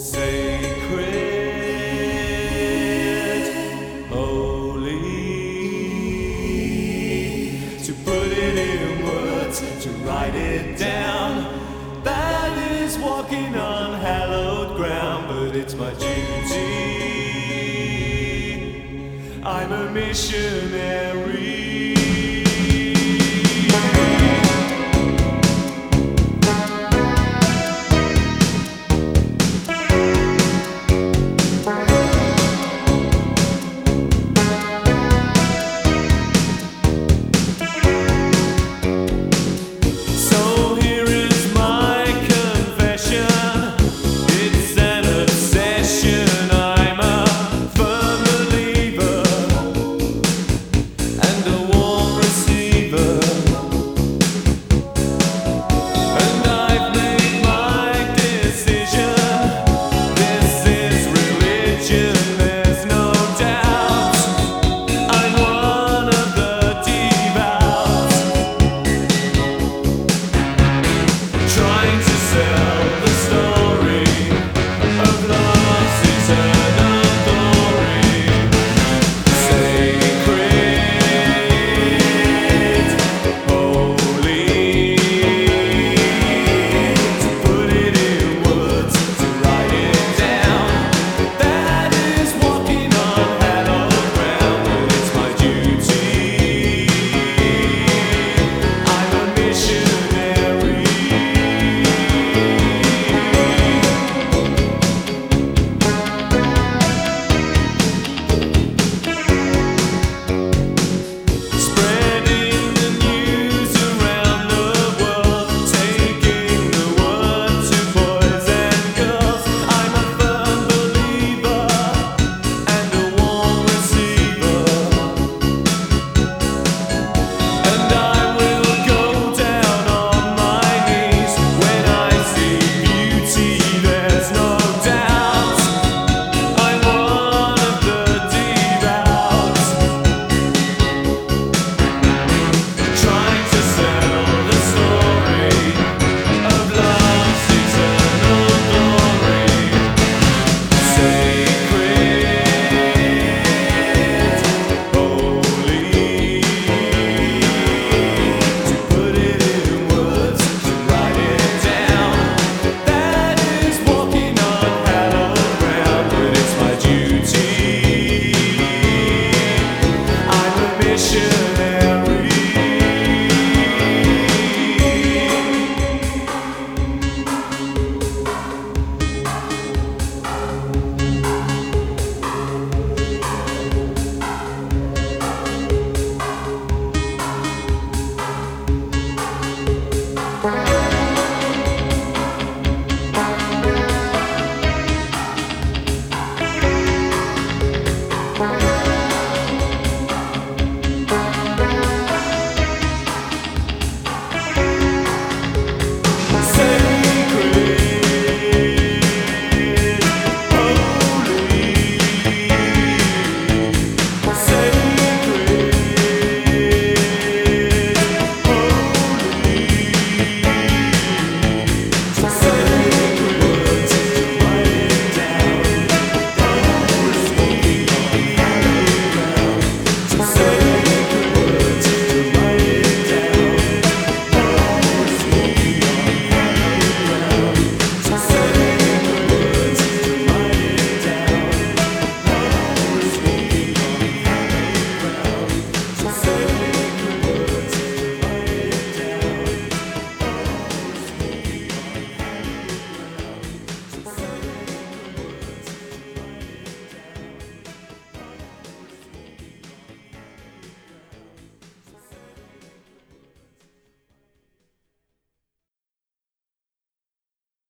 sacred, holy. To put it in words, to write it down, that is walking on hallowed ground, but it's my duty. I'm a missionary. you.